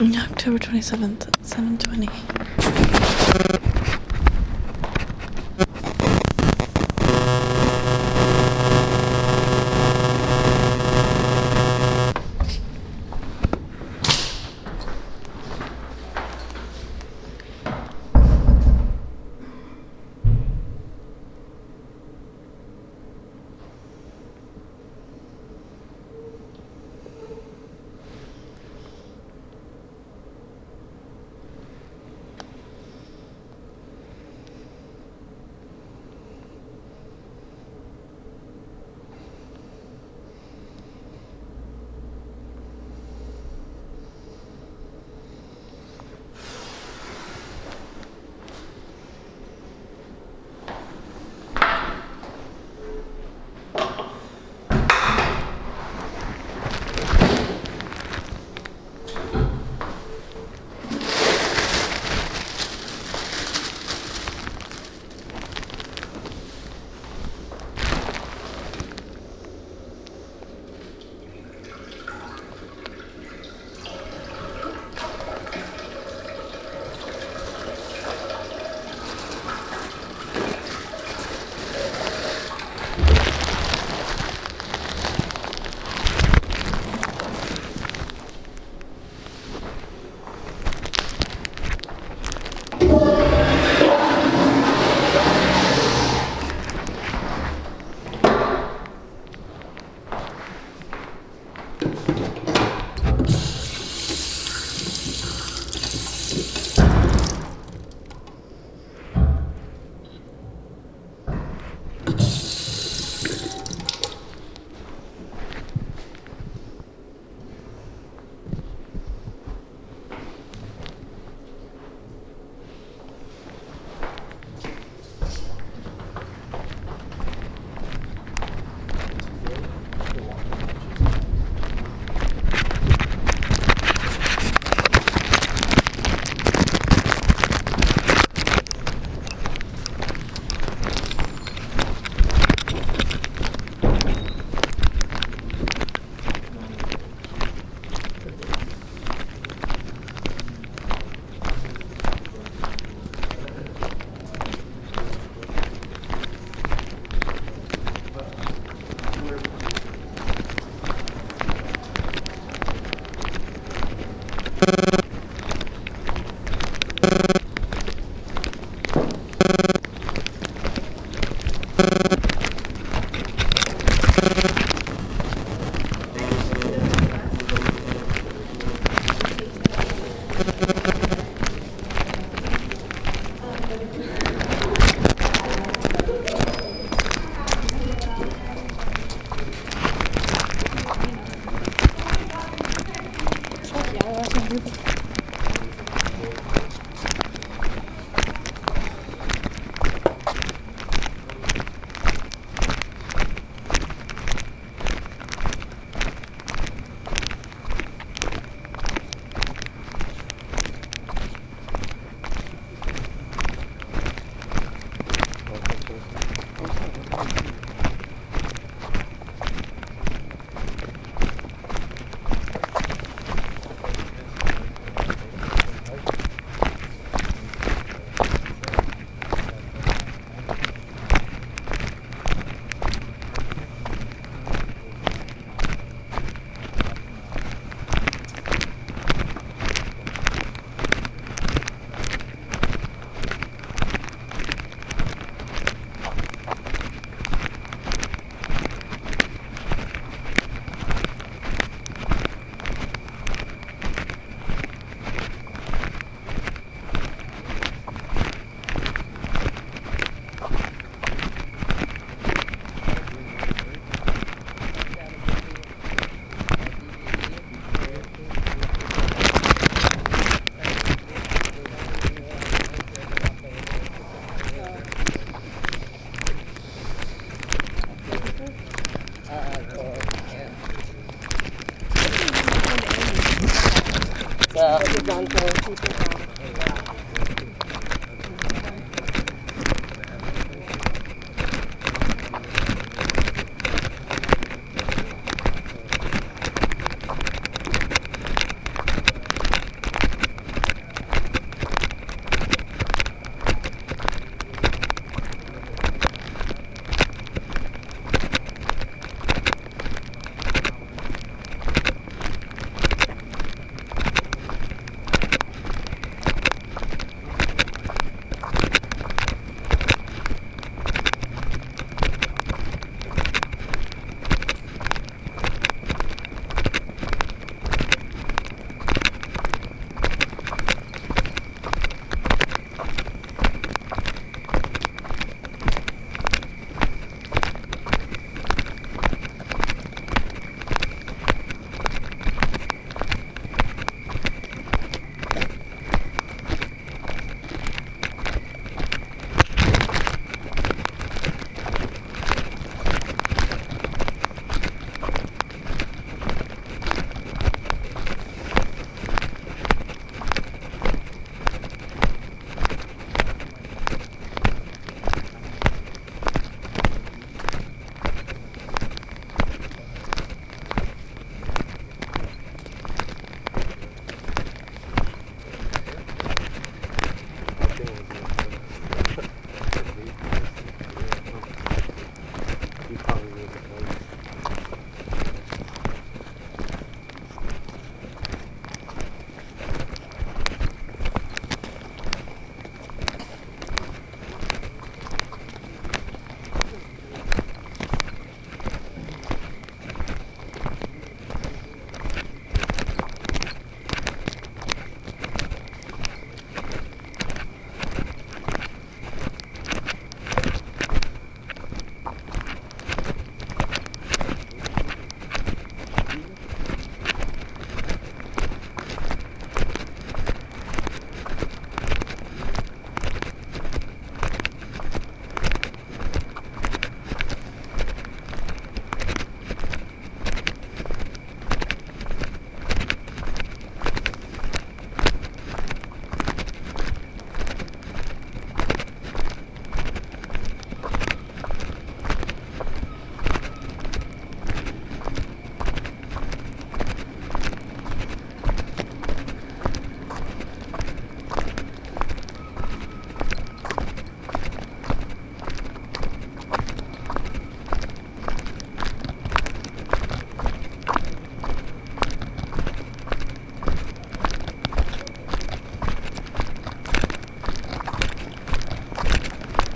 October 27th, 720.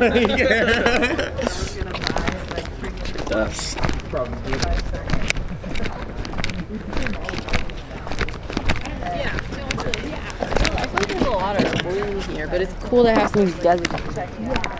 Dust. Yeah, I feel like there's a lot of blue in here, but it's cool to have something designated.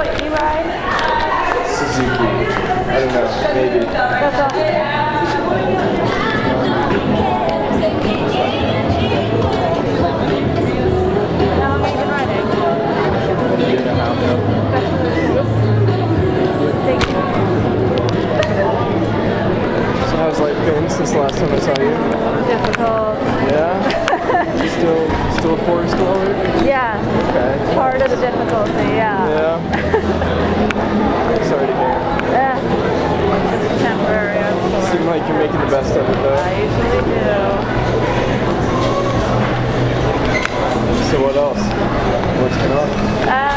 what you ride? Suzuki. I don't know. Maybe. That's awesome. How long have you been riding? Year and a half now. Thank you. So how's life been since the last time I saw you? Difficult. Yeah. You still, still a forest dweller? Yeah, Okay. part of the difficulty, yeah. Yeah. Sorry to hear. Yeah. It's temporary, I'm sure. Seem like you're making the best of it though. I usually do. So what else? What's going on? Um,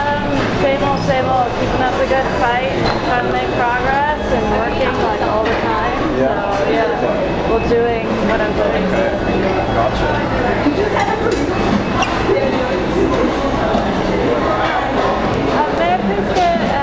same old, same old. Keeping up the good fight, trying to make progress, and working like all the time. Yeah. So yeah, well, doing what I'm doing. Uh, may I please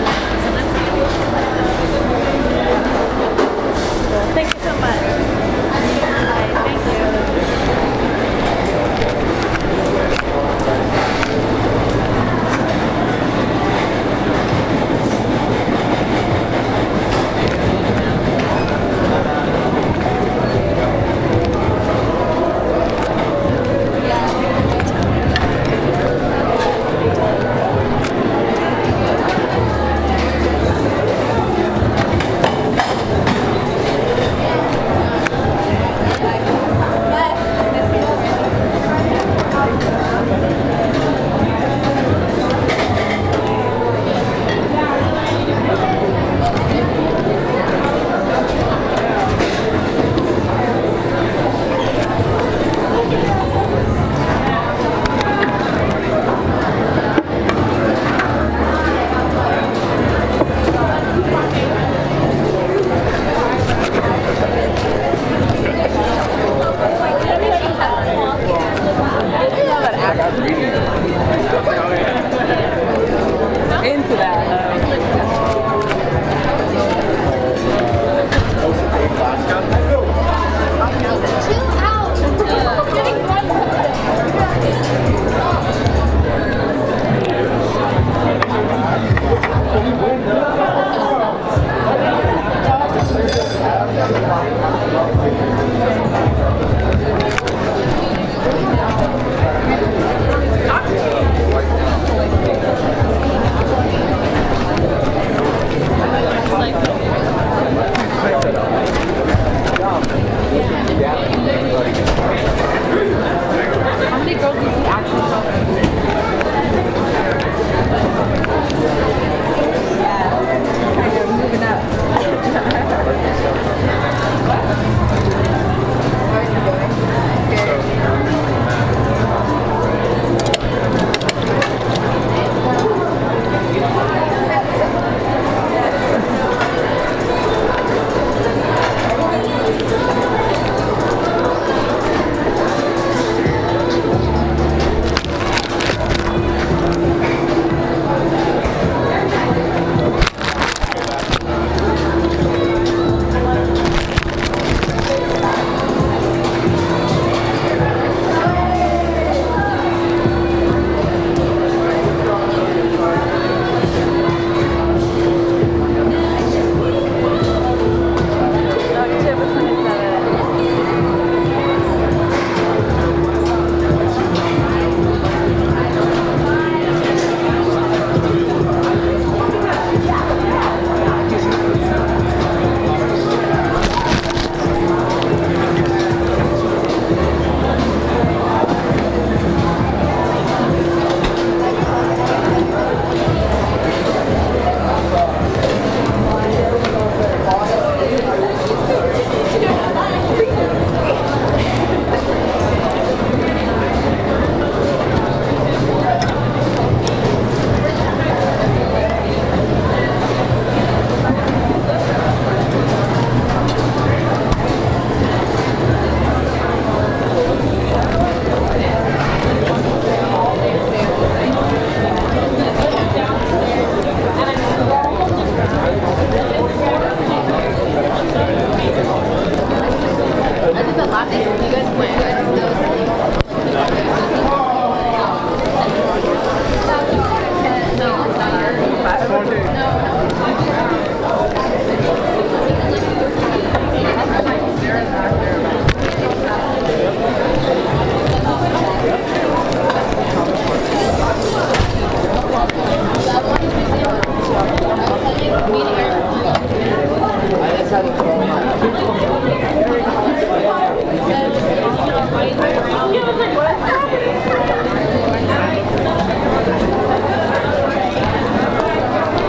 Thank you so much.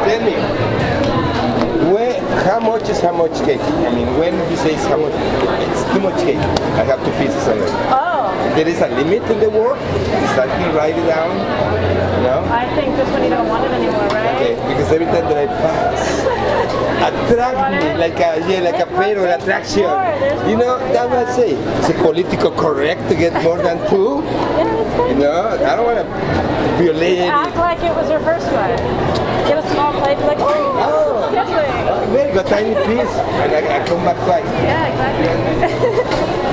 Demi is how much cake. I mean, when he says how much, it's too much cake. I have two pieces it. Oh, There is a limit in the work. It's like you write it down. You know? I think just when you don't want it anymore, right? Okay, because every time that I pass, attract me like a yeah, like a fatal attraction. You know, that's what I say. Is it political correct to get more than two? Yeah, it's. You know, I don't want to violate. any- Act like it was your first one. Get a small plate, like, oh, oh, oh, oh sibling. Very good, tiny piece, and I, I come back twice. Yeah, exactly.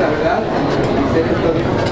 La verdad,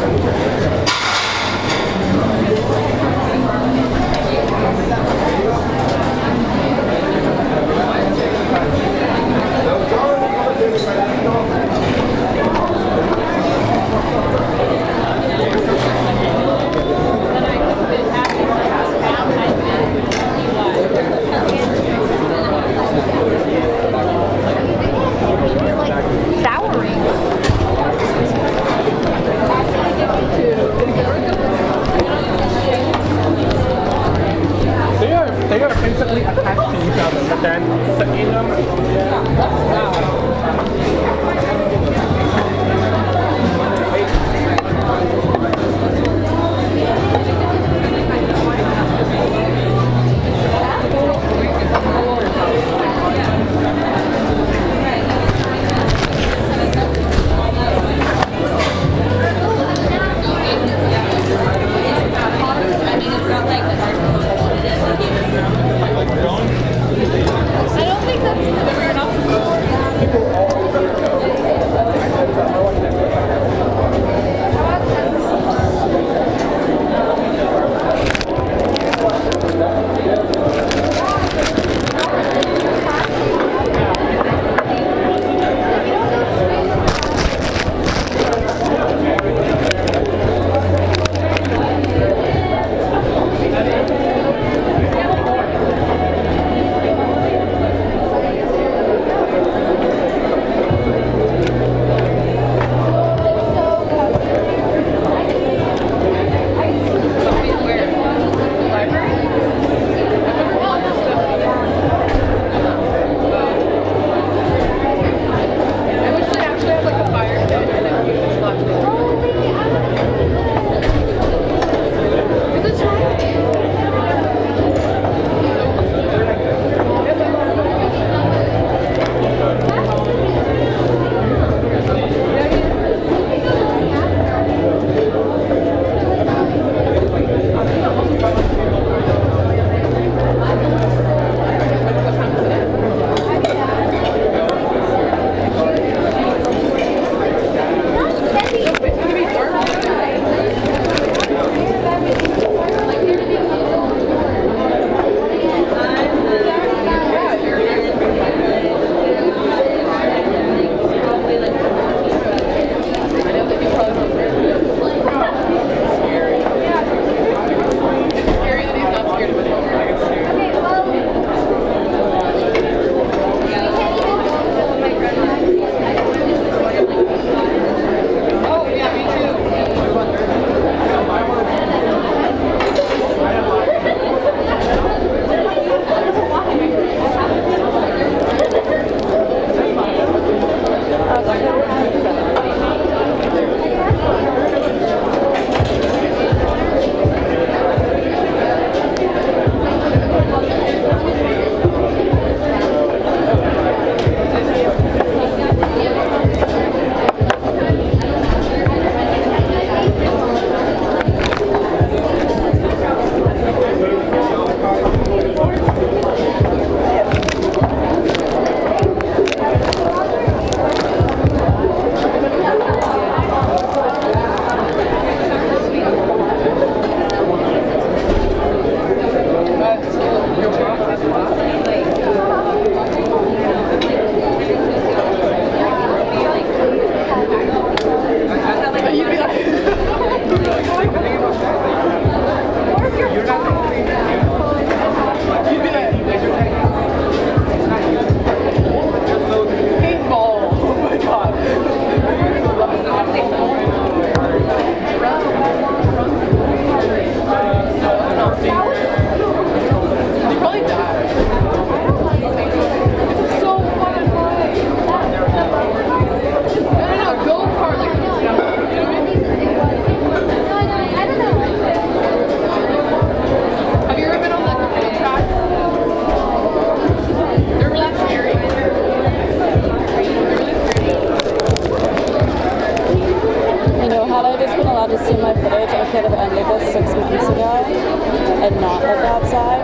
could have ended this six months ago and not lived outside.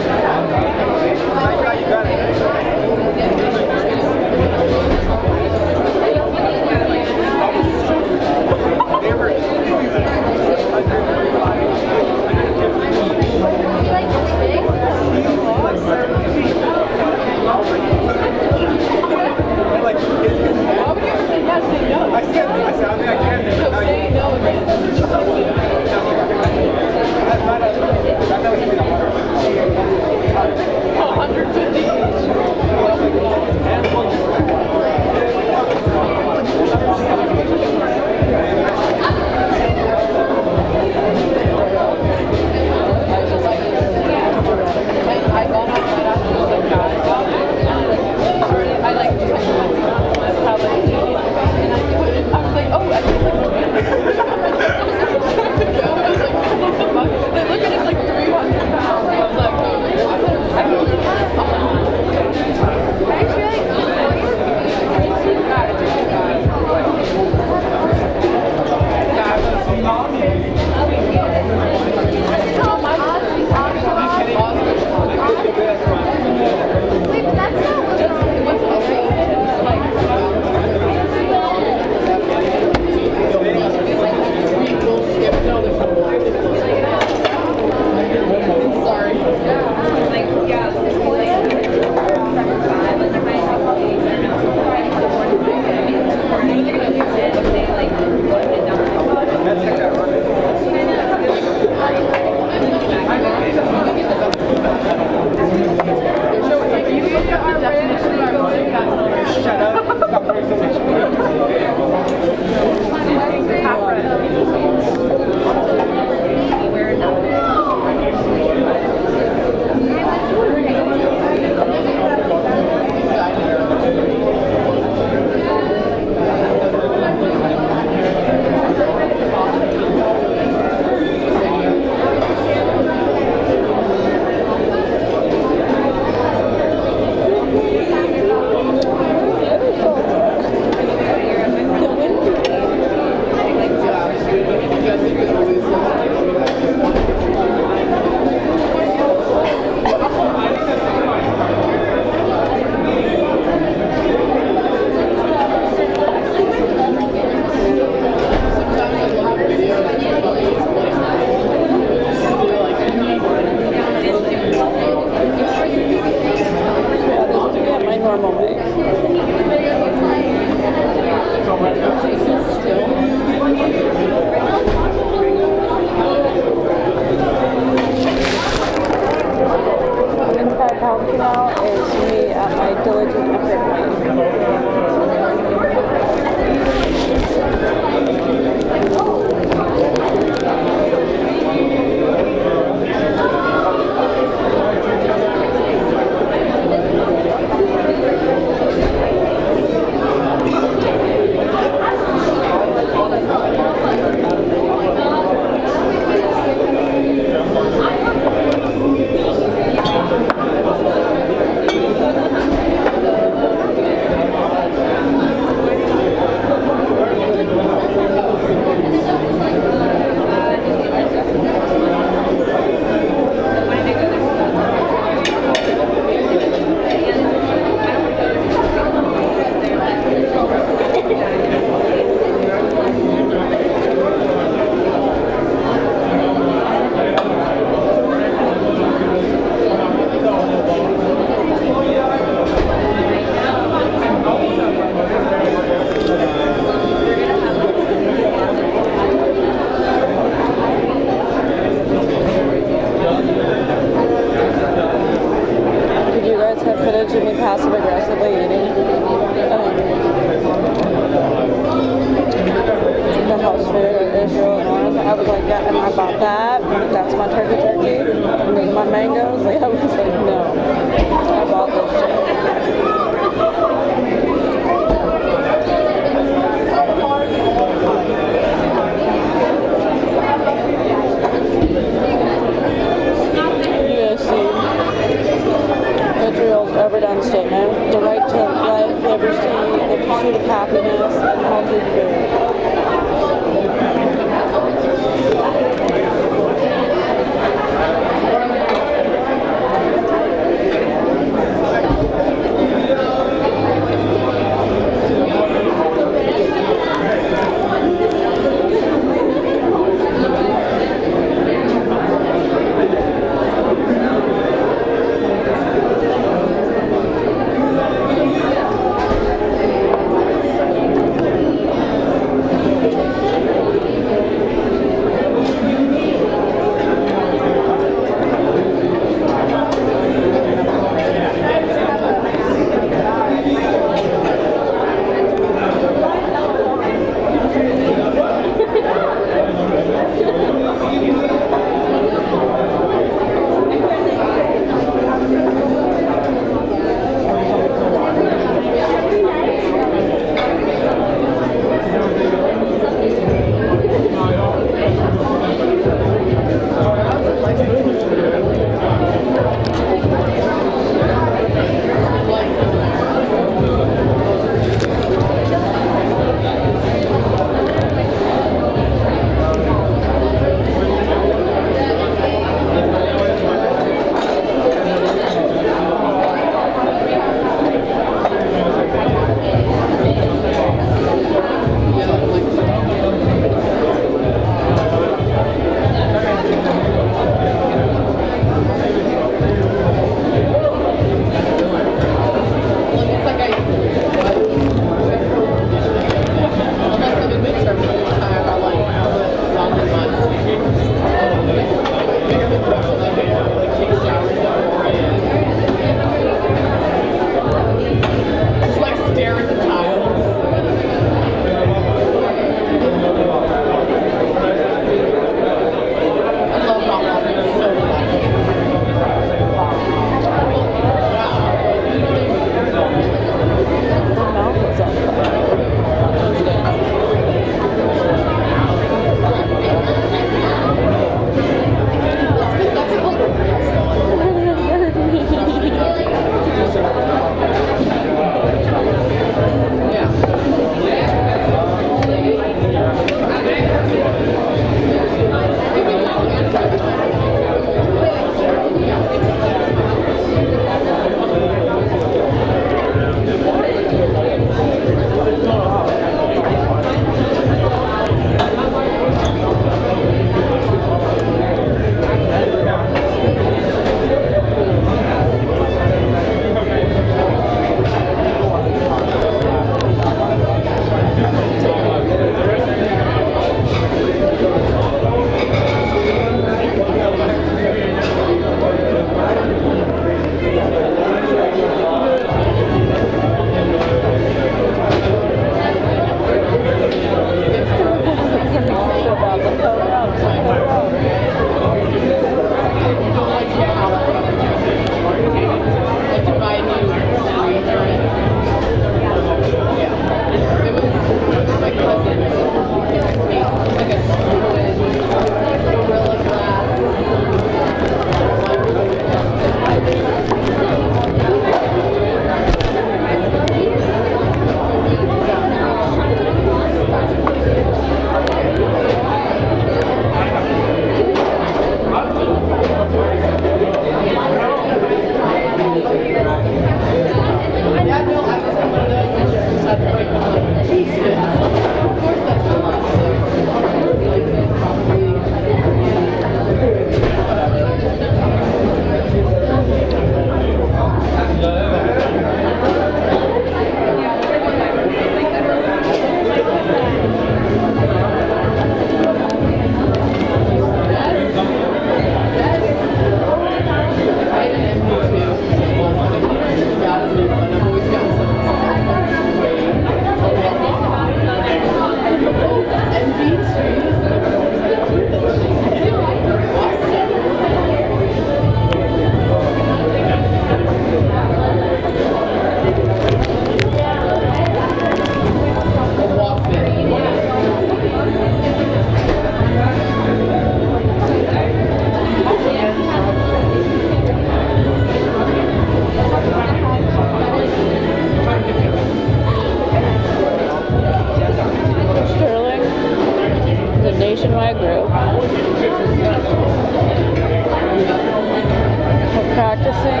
Practicing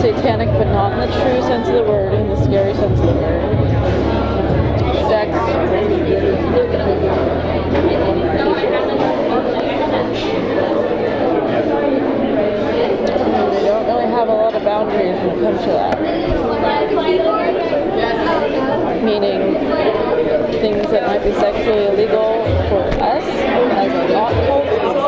satanic, but not in the true sense of the word, in the scary sense of the word. Sex. We don't really have a lot of boundaries when it comes to that. Meaning things that might be sexually illegal for us as a not cultural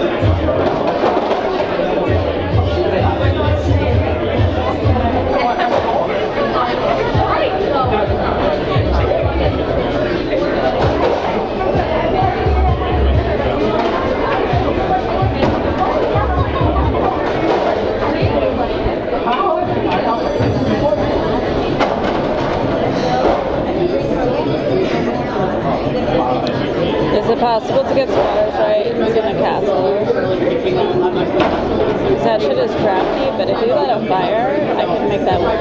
Is it possible to get spiders right in a castle. That shit is crafty, but if you light a fire, I can make that work.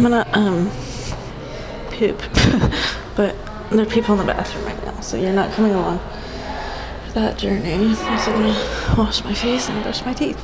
I'm gonna um poop, but there are people in the bathroom right now, so you're not coming along for that journey. I'm also gonna wash my face and brush my teeth.